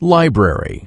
library.